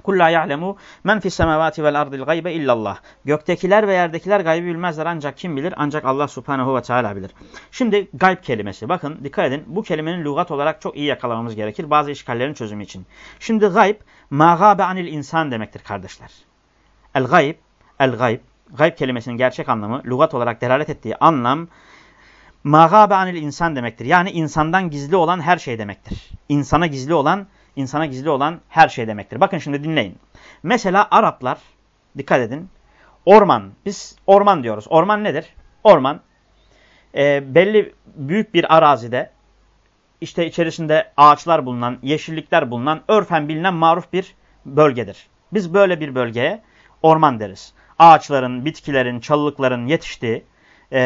Kul la ya'lemu men fis semavati vel ardil gaybe illallah. Göktekiler ve yerdekiler gaybı bilmezler ancak kim bilir? Ancak Allah subhanehu ve teala bilir. Şimdi gayb kelimesi. Bakın dikkat edin. Bu kelimenin lügat olarak çok iyi yakalamamız gerekir. Bazı işgallerin çözümü için. Şimdi gayb ma gabe anil insan demektir kardeşler. El gayb, el gayb, gayb kelimesinin gerçek anlamı lügat olarak delalet ettiği anlam ma gabe anil insan demektir. Yani insandan gizli olan her şey demektir. İnsana gizli olan insana gizli olan her şey demektir. Bakın şimdi dinleyin. Mesela Araplar, dikkat edin, orman, biz orman diyoruz. Orman nedir? Orman, e, belli büyük bir arazide, işte içerisinde ağaçlar bulunan, yeşillikler bulunan, örfen bilinen maruf bir bölgedir. Biz böyle bir bölgeye orman deriz. Ağaçların, bitkilerin, çalılıkların yetiştiği e,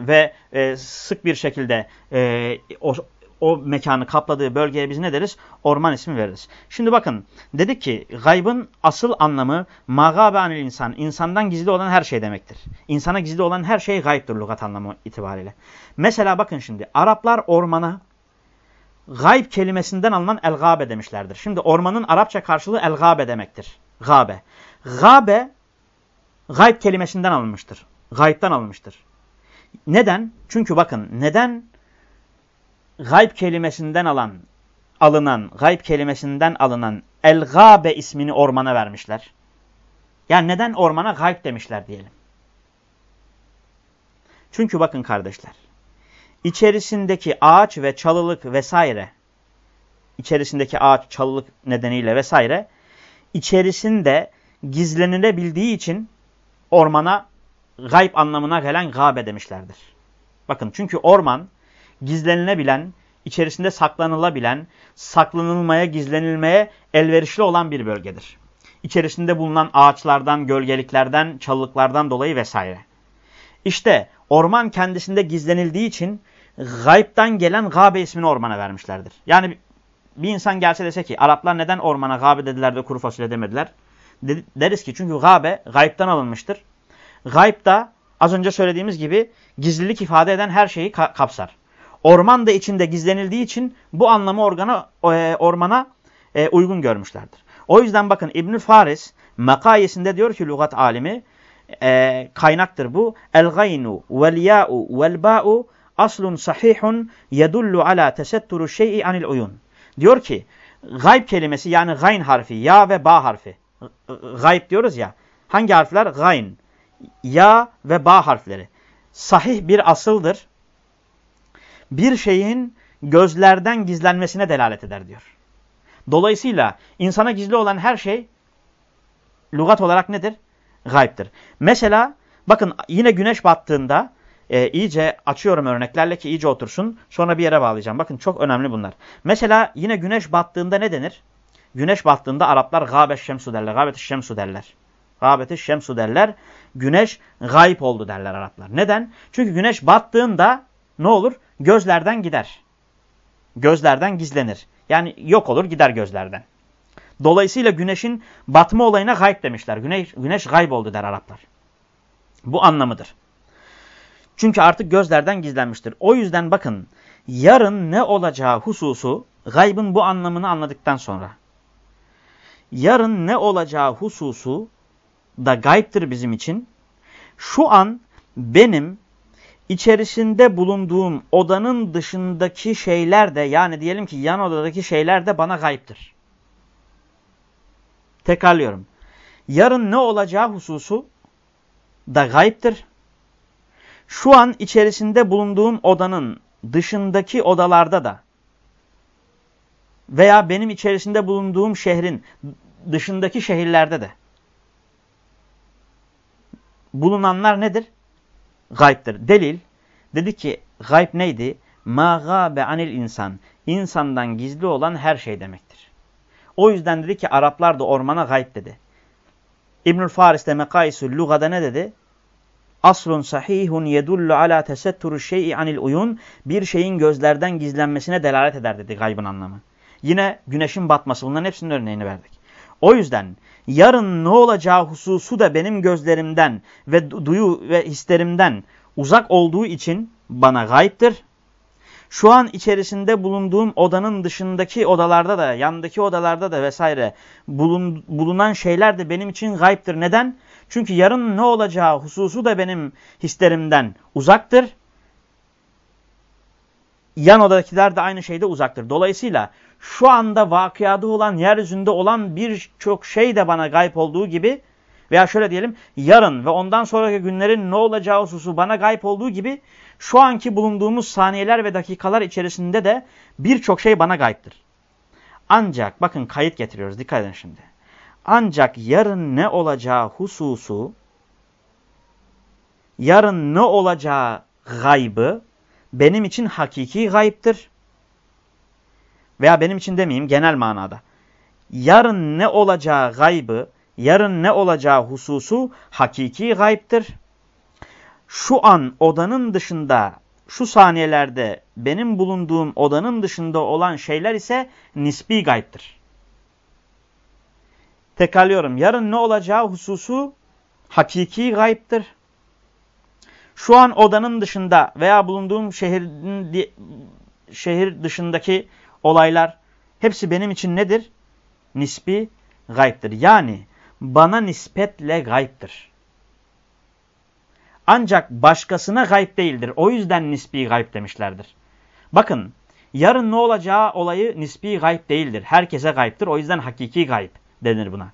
ve e, sık bir şekilde e, o, o mekanı kapladığı bölgeye biz ne deriz? Orman ismi veririz. Şimdi bakın dedik ki gaybın asıl anlamı magabe insan. insandan gizli olan her şey demektir. İnsana gizli olan her şey gayiptir lügat anlamı itibariyle. Mesela bakın şimdi Araplar ormana gayb kelimesinden alınan el-gabe demişlerdir. Şimdi ormanın Arapça karşılığı el-gabe demektir. Gabe. Gabe gayb kelimesinden alınmıştır. Gayb'den alınmıştır. Neden? Çünkü bakın neden gayb kelimesinden alan, alınan, gayb kelimesinden alınan el-gabe ismini ormana vermişler. Yani neden ormana gayb demişler diyelim. Çünkü bakın kardeşler, içerisindeki ağaç ve çalılık vesaire, içerisindeki ağaç, çalılık nedeniyle vesaire, içerisinde gizlenilebildiği için ormana gayb anlamına gelen gabe demişlerdir. Bakın çünkü orman gizlenilebilen, içerisinde saklanılabilen, saklanılmaya, gizlenilmeye elverişli olan bir bölgedir. İçerisinde bulunan ağaçlardan, gölgeliklerden, çalılıklardan dolayı vesaire. İşte orman kendisinde gizlenildiği için gayipten gelen gabe ismini ormana vermişlerdir. Yani bir insan gelse dese ki Araplar neden ormana gabe dediler de kuru fasulye demediler? De deriz ki çünkü gabe gayipten alınmıştır. Gayb da az önce söylediğimiz gibi gizlilik ifade eden her şeyi ka kapsar. Orman da içinde gizlenildiği için bu anlamı organa, e, ormana e, uygun görmüşlerdir. O yüzden bakın İbn Faris makayesinde diyor ki lügat alimi e, kaynaktır bu. El gaynu vel ya'u vel ba'u aslun sahihun yedullu ala tesetturu şey'i anil uyun. Diyor ki gayb kelimesi yani gayn harfi ya ve ba harfi. Gayb diyoruz ya. Hangi harfler? Gayn, ya ve ba harfleri. Sahih bir asıldır bir şeyin gözlerden gizlenmesine delalet eder diyor. Dolayısıyla insana gizli olan her şey lügat olarak nedir? Gayiptir. Mesela bakın yine güneş battığında e, iyice açıyorum örneklerle ki iyice otursun. Sonra bir yere bağlayacağım. Bakın çok önemli bunlar. Mesela yine güneş battığında ne denir? Güneş battığında Araplar gâbe şemsu derler. Gâbeti şemsu derler. Gâbeti şemsu derler. Güneş gayip oldu derler Araplar. Neden? Çünkü güneş battığında ne olur? Gözlerden gider. Gözlerden gizlenir. Yani yok olur gider gözlerden. Dolayısıyla güneşin batma olayına gayb demişler. Güneş, güneş gayb oldu der Araplar. Bu anlamıdır. Çünkü artık gözlerden gizlenmiştir. O yüzden bakın yarın ne olacağı hususu gaybın bu anlamını anladıktan sonra yarın ne olacağı hususu da gayiptir bizim için. Şu an benim içerisinde bulunduğum odanın dışındaki şeyler de yani diyelim ki yan odadaki şeyler de bana gayiptir. Tekrarlıyorum. Yarın ne olacağı hususu da gayiptir. Şu an içerisinde bulunduğum odanın dışındaki odalarda da veya benim içerisinde bulunduğum şehrin dışındaki şehirlerde de bulunanlar nedir? Gayiptir. Delil, dedi ki gayb neydi? Ma gâbe anil insan. İnsandan gizli olan her şey demektir. O yüzden dedi ki Araplar da ormana gayb dedi. İbnül Faris de Mekaisul Luga'da ne dedi? Aslun sahihun yedullu ala tesetturu şey'i anil uyun. Bir şeyin gözlerden gizlenmesine delalet eder dedi gaybın anlamı. Yine güneşin batması bunların hepsinin örneğini verdik. O yüzden yarın ne olacağı hususu da benim gözlerimden ve duyu ve hislerimden uzak olduğu için bana gayiptir. Şu an içerisinde bulunduğum odanın dışındaki odalarda da, yandaki odalarda da vesaire bulun, bulunan şeyler de benim için gayiptir. Neden? Çünkü yarın ne olacağı hususu da benim hislerimden uzaktır. Yan odadakiler de aynı şeyde uzaktır. Dolayısıyla şu anda vakıada olan, yeryüzünde olan birçok şey de bana gayb olduğu gibi veya şöyle diyelim yarın ve ondan sonraki günlerin ne olacağı hususu bana gayb olduğu gibi şu anki bulunduğumuz saniyeler ve dakikalar içerisinde de birçok şey bana gayiptir. Ancak bakın kayıt getiriyoruz dikkat edin şimdi. Ancak yarın ne olacağı hususu yarın ne olacağı gaybı benim için hakiki gayiptir. Veya benim için demeyeyim genel manada. Yarın ne olacağı gaybı, yarın ne olacağı hususu hakiki gayiptir. Şu an odanın dışında, şu saniyelerde benim bulunduğum odanın dışında olan şeyler ise nispi gayiptir. Tekrarlıyorum. Yarın ne olacağı hususu hakiki gayiptir. Şu an odanın dışında veya bulunduğum şehrin şehir dışındaki olaylar hepsi benim için nedir? Nispi gayiptir. Yani bana nispetle gayiptir. Ancak başkasına gayb değildir. O yüzden nispi gayb demişlerdir. Bakın yarın ne olacağı olayı nispi gayb değildir. Herkese gayiptir. O yüzden hakiki gayb denir buna.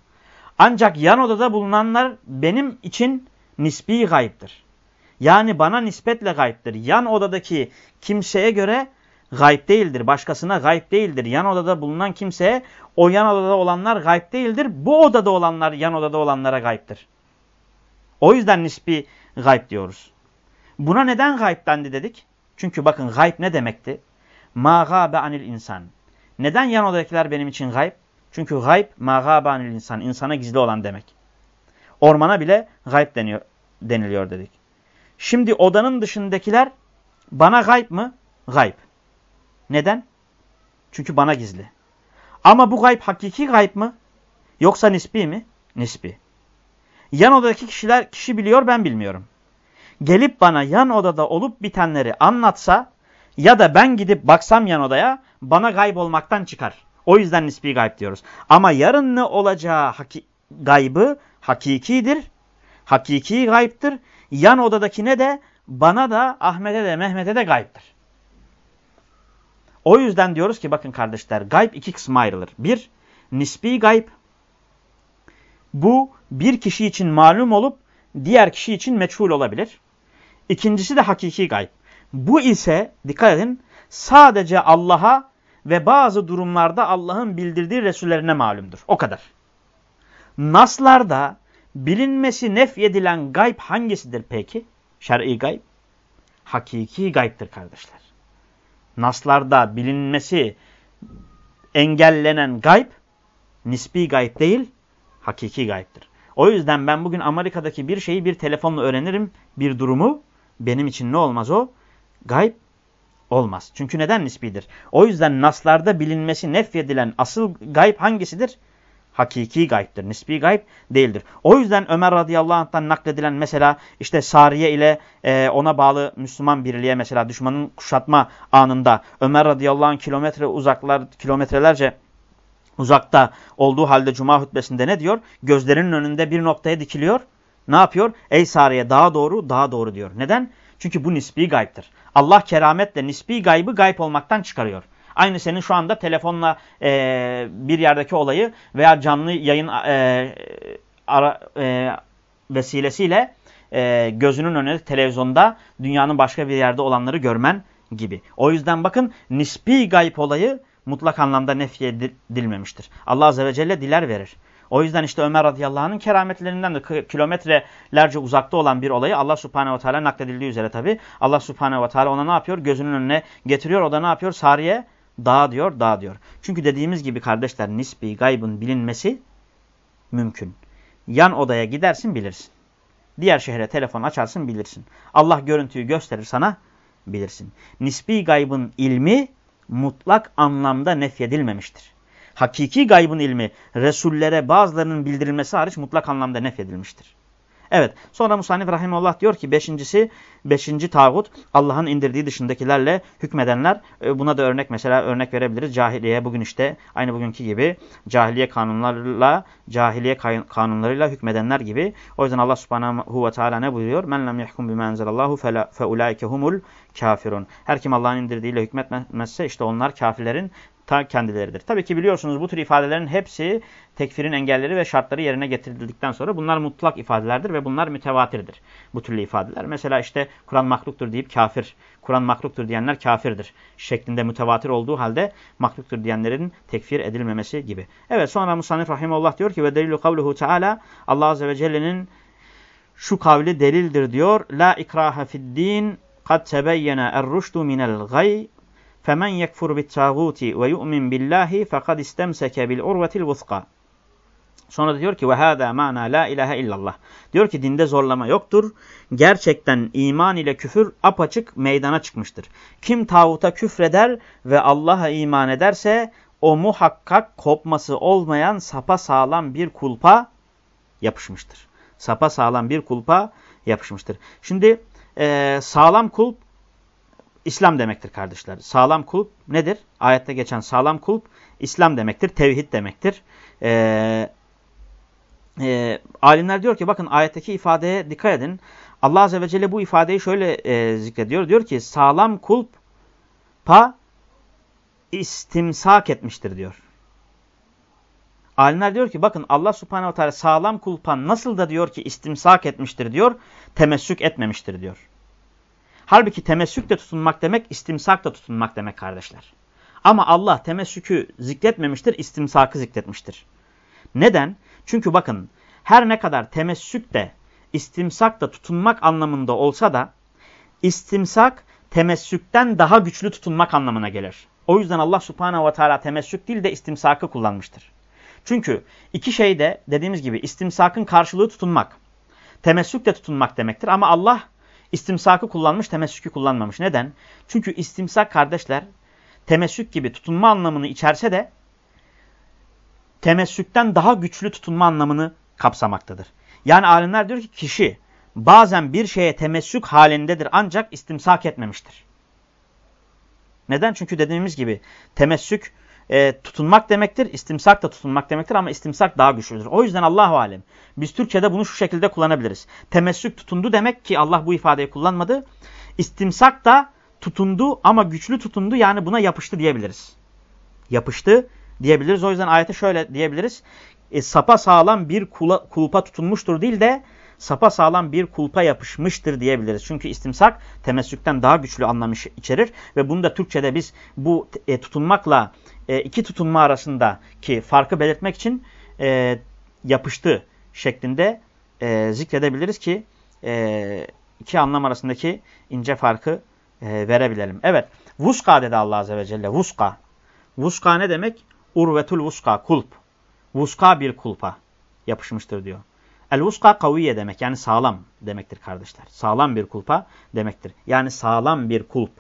Ancak yan odada bulunanlar benim için nispi gayiptir. Yani bana nispetle gayiptir. Yan odadaki kimseye göre gayb değildir. Başkasına gayb değildir. Yan odada bulunan kimseye o yan odada olanlar gayb değildir. Bu odada olanlar yan odada olanlara gayiptir. O yüzden nispi gayb diyoruz. Buna neden gayb dendi dedik? Çünkü bakın gayb ne demekti? Ma anil insan. Neden yan odadakiler benim için gayb? Çünkü gayb ma anil insan. insana gizli olan demek. Ormana bile gayb deniyor, deniliyor dedik. Şimdi odanın dışındakiler bana gayb mı? Gayb. Neden? Çünkü bana gizli. Ama bu gayb hakiki gayb mı? Yoksa nispi mi? Nispi. Yan odadaki kişiler kişi biliyor ben bilmiyorum. Gelip bana yan odada olup bitenleri anlatsa ya da ben gidip baksam yan odaya bana gayb olmaktan çıkar. O yüzden nispi gayb diyoruz. Ama yarın ne olacağı haki gaybı hakikidir. Hakiki gayiptir. Yan odadakine de bana da Ahmet'e de Mehmet'e de gayiptir. O yüzden diyoruz ki bakın kardeşler gayb iki kısma ayrılır. Bir, nispi gayb. Bu bir kişi için malum olup diğer kişi için meçhul olabilir. İkincisi de hakiki gayb. Bu ise dikkat edin sadece Allah'a ve bazı durumlarda Allah'ın bildirdiği Resullerine malumdur. O kadar. Naslarda bilinmesi nefyedilen gayb hangisidir peki? Şer'i gayb. Hakiki gaybdir kardeşler naslarda bilinmesi engellenen gayb, nispi gayb değil, hakiki gayiptir. O yüzden ben bugün Amerika'daki bir şeyi bir telefonla öğrenirim, bir durumu. Benim için ne olmaz o? Gayb olmaz. Çünkü neden nispidir? O yüzden naslarda bilinmesi nefyedilen asıl gayb hangisidir? Hakiki gayiptir. Nispi gayb değildir. O yüzden Ömer radıyallahu anh'tan nakledilen mesela işte Sariye ile e, ona bağlı Müslüman birliğe mesela düşmanın kuşatma anında Ömer radıyallahu anh kilometre uzaklar, kilometrelerce Uzakta olduğu halde cuma hutbesinde ne diyor? Gözlerinin önünde bir noktaya dikiliyor. Ne yapıyor? Ey Sariye daha doğru, daha doğru diyor. Neden? Çünkü bu nispi gayiptir. Allah kerametle nispi gaybı gayb olmaktan çıkarıyor. Aynı senin şu anda telefonla e, bir yerdeki olayı veya canlı yayın e, ara, e, vesilesiyle e, gözünün önünde televizyonda dünyanın başka bir yerde olanları görmen gibi. O yüzden bakın nispi gayb olayı mutlak anlamda nefye edilmemiştir. Allah Azze ve Celle diler verir. O yüzden işte Ömer radıyallahu anh'ın kerametlerinden de kilometrelerce uzakta olan bir olayı Allah subhanehu ve teala nakledildiği üzere tabi. Allah subhanehu ve teala ona ne yapıyor? Gözünün önüne getiriyor. O da ne yapıyor? Sariye dağ diyor, dağ diyor. Çünkü dediğimiz gibi kardeşler nisbi gaybın bilinmesi mümkün. Yan odaya gidersin bilirsin. Diğer şehre telefon açarsın bilirsin. Allah görüntüyü gösterir sana bilirsin. Nisbi gaybın ilmi mutlak anlamda nefyedilmemiştir. Hakiki gaybın ilmi Resullere bazılarının bildirilmesi hariç mutlak anlamda nefyedilmiştir. Evet sonra Musannif Rahimullah diyor ki beşincisi, beşinci tağut Allah'ın indirdiği dışındakilerle hükmedenler. E, buna da örnek mesela örnek verebiliriz. Cahiliye bugün işte aynı bugünkü gibi cahiliye kanunlarıyla cahiliye kanunlarıyla hükmedenler gibi. O yüzden Allah subhanahu ve teala ne buyuruyor? Men lem yahkum bima enzelallahu fe ulaike humul kafirun. Her kim Allah'ın indirdiğiyle hükmetmezse işte onlar kafirlerin ta kendileridir. Tabii ki biliyorsunuz bu tür ifadelerin hepsi tekfirin engelleri ve şartları yerine getirildikten sonra bunlar mutlak ifadelerdir ve bunlar mütevatirdir. Bu türlü ifadeler. Mesela işte Kur'an mahluktur deyip kafir, Kur'an mahluktur diyenler kafirdir şeklinde mütevatir olduğu halde mahluktur diyenlerin tekfir edilmemesi gibi. Evet sonra Musannif Rahimullah diyor ki ve delilu kavluhu Teala Allah Azze ve Celle'nin şu kavli delildir diyor. La ikraha fid din kad tebeyyene er-ruşdu minel gay Femen yekfur bit tağuti ve yu'min billahi fekad istemseke bil urvetil vuthqa. Sonra diyor ki ve hâdâ mâna la ilahe illallah. Diyor ki dinde zorlama yoktur. Gerçekten iman ile küfür apaçık meydana çıkmıştır. Kim tağuta küfreder ve Allah'a iman ederse o muhakkak kopması olmayan sapa sağlam bir kulpa yapışmıştır. Sapa sağlam bir kulpa yapışmıştır. Şimdi e, sağlam kulp İslam demektir kardeşler. Sağlam kulp nedir? Ayette geçen sağlam kulp İslam demektir, tevhid demektir. Ee, e, alimler diyor ki bakın ayetteki ifadeye dikkat edin. Allah Azze ve Celle bu ifadeyi şöyle e, zikrediyor. Diyor ki sağlam kulp pa istimsak etmiştir diyor. Alimler diyor ki bakın Allah subhanehu teala sağlam kulpan nasıl da diyor ki istimsak etmiştir diyor, temessük etmemiştir diyor. Halbuki temessükle tutunmak demek istimsakla tutunmak demek kardeşler. Ama Allah temessükü zikretmemiştir, istimsakı zikretmiştir. Neden? Çünkü bakın her ne kadar temessük de istimsak da tutunmak anlamında olsa da istimsak temessükten daha güçlü tutunmak anlamına gelir. O yüzden Allah subhanehu ve teala temessük değil de istimsakı kullanmıştır. Çünkü iki şey de dediğimiz gibi istimsakın karşılığı tutunmak. Temessük de tutunmak demektir ama Allah istimsakı kullanmış, temessükü kullanmamış. Neden? Çünkü istimsak kardeşler temessük gibi tutunma anlamını içerse de temessükten daha güçlü tutunma anlamını kapsamaktadır. Yani alimler diyor ki kişi bazen bir şeye temessük halindedir ancak istimsak etmemiştir. Neden? Çünkü dediğimiz gibi temessük e, tutunmak demektir. İstimsak da tutunmak demektir ama istimsak daha güçlüdür. O yüzden Allahu alem. Biz Türkçe'de bunu şu şekilde kullanabiliriz. Temessük tutundu demek ki Allah bu ifadeyi kullanmadı. İstimsak da tutundu ama güçlü tutundu yani buna yapıştı diyebiliriz. Yapıştı diyebiliriz. O yüzden ayete şöyle diyebiliriz. E, sapa sağlam bir kulpa tutunmuştur değil de sapa sağlam bir kulpa yapışmıştır diyebiliriz. Çünkü istimsak temessükten daha güçlü anlam içerir ve bunu da Türkçe'de biz bu e, tutunmakla e, iki tutunma arasındaki farkı belirtmek için e, yapıştı şeklinde e, zikredebiliriz ki e, iki anlam arasındaki ince farkı e, verebilelim. Evet. Vuska dedi Allah Azze ve Celle. Vuska. Vuska ne demek? Urvetul vuska. Kulp. Vuska bir kulpa yapışmıştır diyor. El vuska kaviye demek. Yani sağlam demektir kardeşler. Sağlam bir kulpa demektir. Yani sağlam bir kulp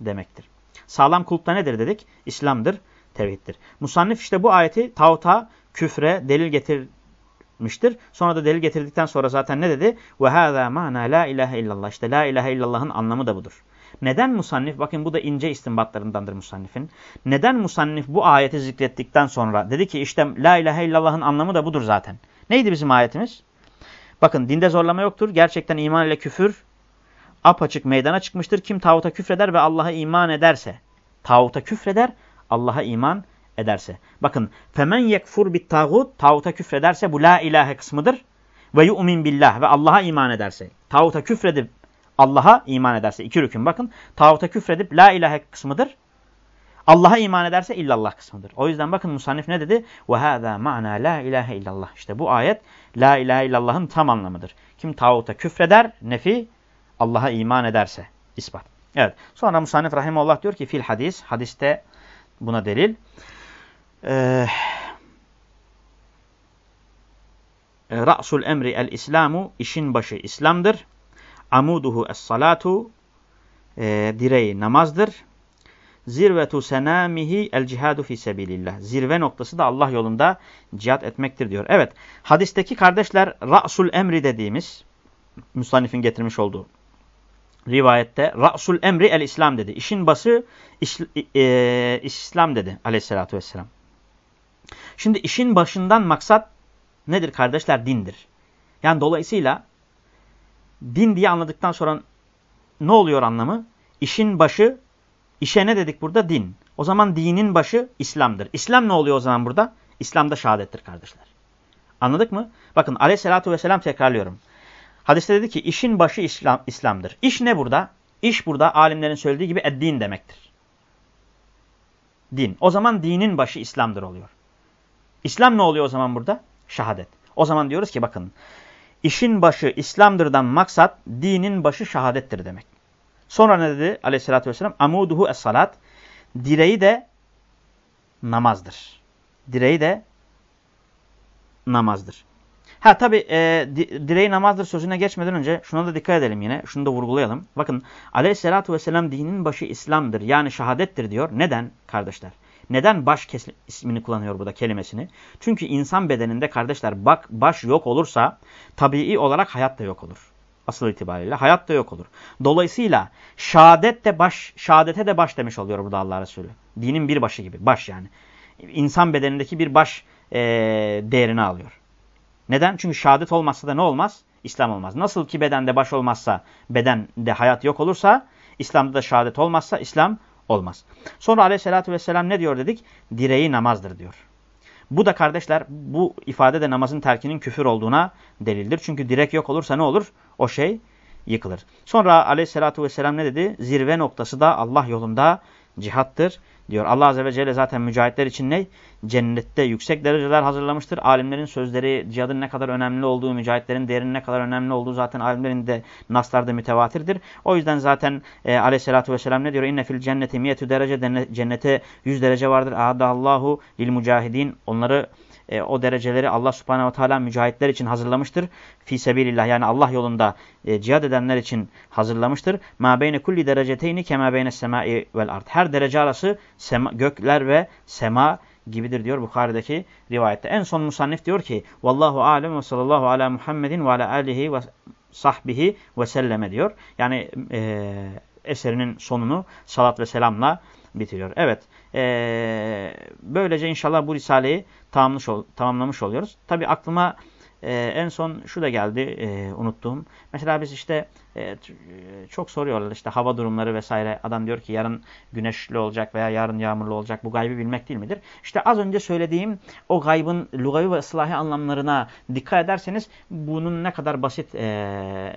demektir. Sağlam kulp nedir dedik? İslam'dır tevhiddir. Musannif işte bu ayeti tağuta, küfre delil getirmiştir. Sonra da delil getirdikten sonra zaten ne dedi? Ve hâzâ mâna la ilahe illallah. İşte la ilahe illallah'ın anlamı da budur. Neden musannif, bakın bu da ince istinbatlarındandır musannifin. Neden musannif bu ayeti zikrettikten sonra dedi ki işte la ilahe illallah'ın anlamı da budur zaten. Neydi bizim ayetimiz? Bakın dinde zorlama yoktur. Gerçekten iman ile küfür apaçık meydana çıkmıştır. Kim tağuta küfreder ve Allah'a iman ederse. Tağuta küfreder, Allah'a iman ederse. Bakın femen yekfur bit tağut tağuta küfrederse bu la ilahe kısmıdır. Ve yu'min billah ve Allah'a iman ederse. Tağuta küfredip Allah'a iman ederse. iki rükün bakın. Tağuta küfredip la ilahe kısmıdır. Allah'a iman ederse illallah kısmıdır. O yüzden bakın Musannif ne dedi? Hâzâ ma'na la ilahe illallah. İşte bu ayet la ilahe illallah'ın tam anlamıdır. Kim tağuta küfreder, nefi, Allah'a iman ederse. ispat. Evet. Sonra Musannif Rahimullah diyor ki fil hadis, hadiste buna delil. Ee, Ra'sul emri el-İslamu, işin başı İslam'dır. Amuduhu es-salatu, e, direği namazdır. Zirvetu senamihi el cihadu fi sebilillah. Zirve noktası da Allah yolunda cihat etmektir diyor. Evet hadisteki kardeşler Ra'sul emri dediğimiz Musannif'in getirmiş olduğu rivayette Ra'sul emri el İslam dedi. İşin bası İsl e, İslam dedi aleyhissalatü vesselam. Şimdi işin başından maksat nedir kardeşler? Dindir. Yani dolayısıyla din diye anladıktan sonra ne oluyor anlamı? İşin başı İşe ne dedik burada? Din. O zaman dinin başı İslam'dır. İslam ne oluyor o zaman burada? İslam'da şehadettir kardeşler. Anladık mı? Bakın aleyhissalatü vesselam tekrarlıyorum. Hadiste dedi ki işin başı İslam, İslam'dır. İş ne burada? İş burada alimlerin söylediği gibi eddin demektir. Din. O zaman dinin başı İslam'dır oluyor. İslam ne oluyor o zaman burada? Şehadet. O zaman diyoruz ki bakın işin başı İslam'dırdan maksat dinin başı şehadettir demek. Sonra ne dedi aleyhissalatü vesselam? Amuduhu es-salat. Direği de namazdır. Direği de namazdır. Ha tabi e, direği namazdır sözüne geçmeden önce şuna da dikkat edelim yine. Şunu da vurgulayalım. Bakın aleyhissalatü vesselam dinin başı İslam'dır. Yani şehadettir diyor. Neden kardeşler? Neden baş ismini kullanıyor burada kelimesini? Çünkü insan bedeninde kardeşler bak baş yok olursa tabii olarak hayat da yok olur asıl itibariyle. Hayat da yok olur. Dolayısıyla şehadet de baş, şehadete de baş demiş oluyor burada Allah Resulü. Dinin bir başı gibi. Baş yani. İnsan bedenindeki bir baş e, değerini alıyor. Neden? Çünkü şehadet olmazsa da ne olmaz? İslam olmaz. Nasıl ki bedende baş olmazsa, bedende hayat yok olursa, İslam'da da şehadet olmazsa İslam olmaz. Sonra aleyhissalatü vesselam ne diyor dedik? Direği namazdır diyor. Bu da kardeşler bu ifade de namazın terkinin küfür olduğuna delildir. Çünkü direk yok olursa ne olur? O şey yıkılır. Sonra aleyhissalatü vesselam ne dedi? Zirve noktası da Allah yolunda cihattır diyor. Allah Azze ve Celle zaten mücahitler için ne? Cennette yüksek dereceler hazırlamıştır. Alimlerin sözleri cihadın ne kadar önemli olduğu, mücahitlerin değerinin ne kadar önemli olduğu zaten alimlerin de naslarda mütevatirdir. O yüzden zaten e, aleyhissalatü vesselam ne diyor? İnne fil cenneti miyetü derece cennete yüz derece vardır. Allahu lil mücahidin. Onları e, o dereceleri Allah subhanehu ve teala mücahitler için hazırlamıştır. Fi sebilillah yani Allah yolunda e, cihad edenler için hazırlamıştır. Ma beyne kulli dereceteyni kema beyne semai vel ard. Her derece arası sema, gökler ve sema gibidir diyor Bukhari'deki rivayette. En son musannif diyor ki Vallahu alem ve sallallahu ala Muhammedin ve ala alihi ve sahbihi ve selleme diyor. Yani e, eserinin sonunu salat ve selamla bitiriyor. Evet. E, böylece inşallah bu Risale'yi tamamlamış, ol, tamamlamış oluyoruz. Tabi aklıma e, en son şu da geldi e, unuttuğum. Mesela biz işte e, çok soruyorlar işte hava durumları vesaire. Adam diyor ki yarın güneşli olacak veya yarın yağmurlu olacak. Bu gaybı bilmek değil midir? İşte az önce söylediğim o gaybın lugavi ve ıslahi anlamlarına dikkat ederseniz bunun ne kadar basit e,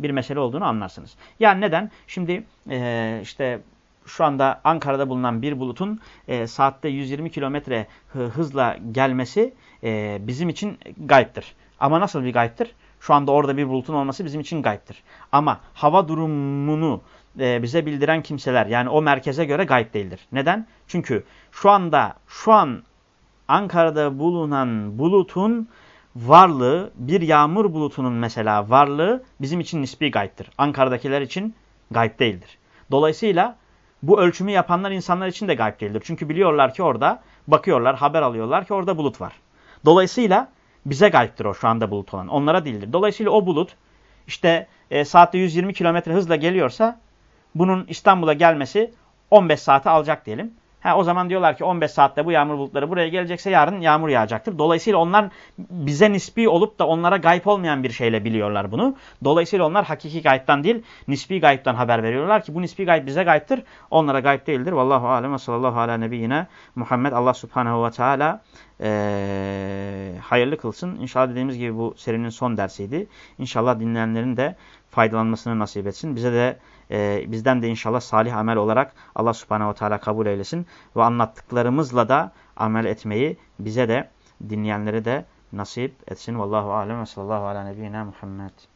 bir mesele olduğunu anlarsınız. Yani neden? Şimdi e, işte şu anda Ankara'da bulunan bir bulutun e, saatte 120 kilometre hızla gelmesi e, bizim için gayiptir. Ama nasıl bir gayiptir? Şu anda orada bir bulutun olması bizim için gayiptir. Ama hava durumunu e, bize bildiren kimseler yani o merkeze göre gayip değildir. Neden? Çünkü şu anda şu an Ankara'da bulunan bulutun varlığı bir yağmur bulutunun mesela varlığı bizim için nispi gayiptir. Ankara'dakiler için gayip değildir. Dolayısıyla bu ölçümü yapanlar insanlar için de gayb değildir. Çünkü biliyorlar ki orada bakıyorlar, haber alıyorlar ki orada bulut var. Dolayısıyla bize gayiptir o şu anda bulut olan. Onlara değildir. Dolayısıyla o bulut işte e, saatte 120 kilometre hızla geliyorsa bunun İstanbul'a gelmesi 15 saati alacak diyelim. Ha, o zaman diyorlar ki 15 saatte bu yağmur bulutları buraya gelecekse yarın yağmur yağacaktır. Dolayısıyla onlar bize nispi olup da onlara gayb olmayan bir şeyle biliyorlar bunu. Dolayısıyla onlar hakiki gaybtan değil nispi gaybtan haber veriyorlar ki bu nispi gayb bize gaybtır. Onlara gayb değildir. Vallahu alem ve sallallahu ala nebiyyine Muhammed Allah subhanehu ve teala ee, hayırlı kılsın. İnşallah dediğimiz gibi bu serinin son dersiydi. İnşallah dinleyenlerin de faydalanmasını nasip etsin. Bize de e, bizden de inşallah salih amel olarak Allah subhanehu ve teala kabul eylesin. Ve anlattıklarımızla da amel etmeyi bize de dinleyenlere de nasip etsin. Vallahu alem ve sallallahu ala nebiyyina Muhammed.